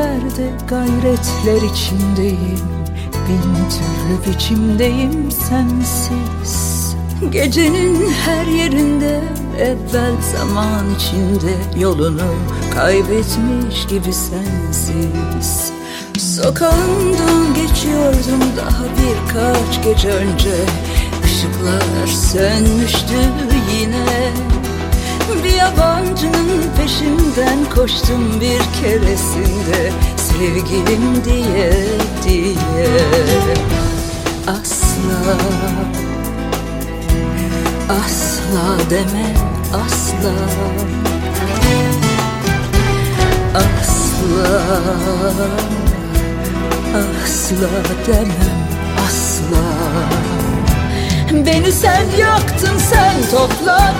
Derde gayretler içindeyim. Bin türlü biçimdeyim sensiz. Gecenin her yerinde evvel zaman içinde Yolunu kaybetmiş gibi sensiz. Sokağından geçiyordum daha birkaç gece önce. Işıklar sönmüştü yine yabancının peşinden koştum bir keresinde Sevgilim diye diye. Asla Asla deme asla. Asla Asla demem asla. Beni sen yaktın sen topla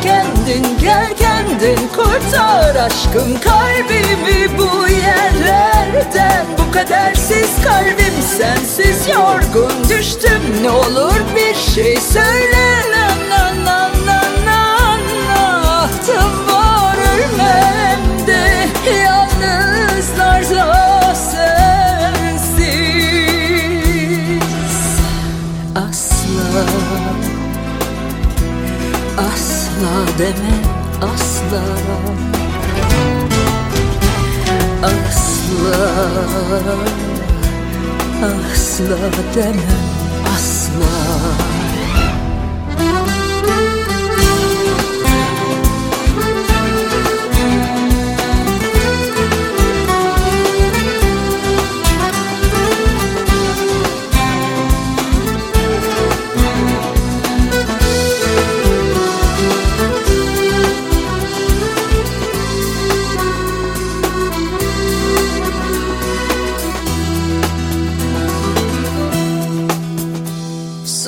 kendin Gel kendin kurtar aşkım kalbimi bu yerlerden. Bu kadersiz kalbim sensiz yorgun Asla deme asla. Asla Asla demem asla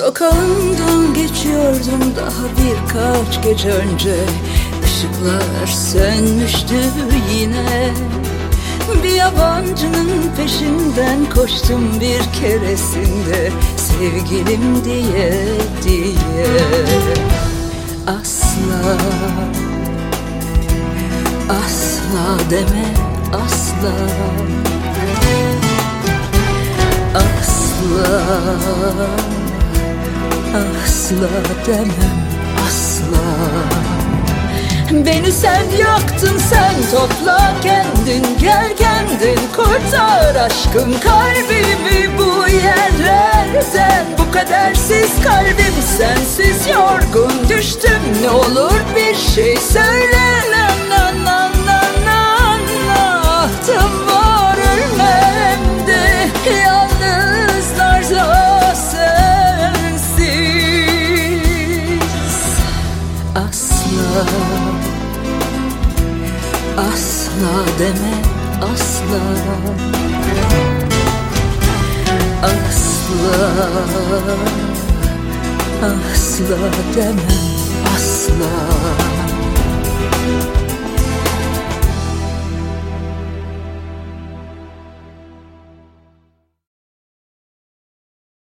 Sokağından geçiyordum daha birkaç gece önce. Işıklar sönmüştü yine. Bir yabancının peşinden koştum bir keresinde. Sevgilim diye diye. Asla Asla deme asla Asla demem asla. Beni sen yaktın sen topla kendin Gel kendin kurtar aşkım kalbimi bu yerlerden Bu kadersiz kalbim sensiz yorgun düştüm Ne olur bir şey söyle Asla deme asla. Asla Asla demem asla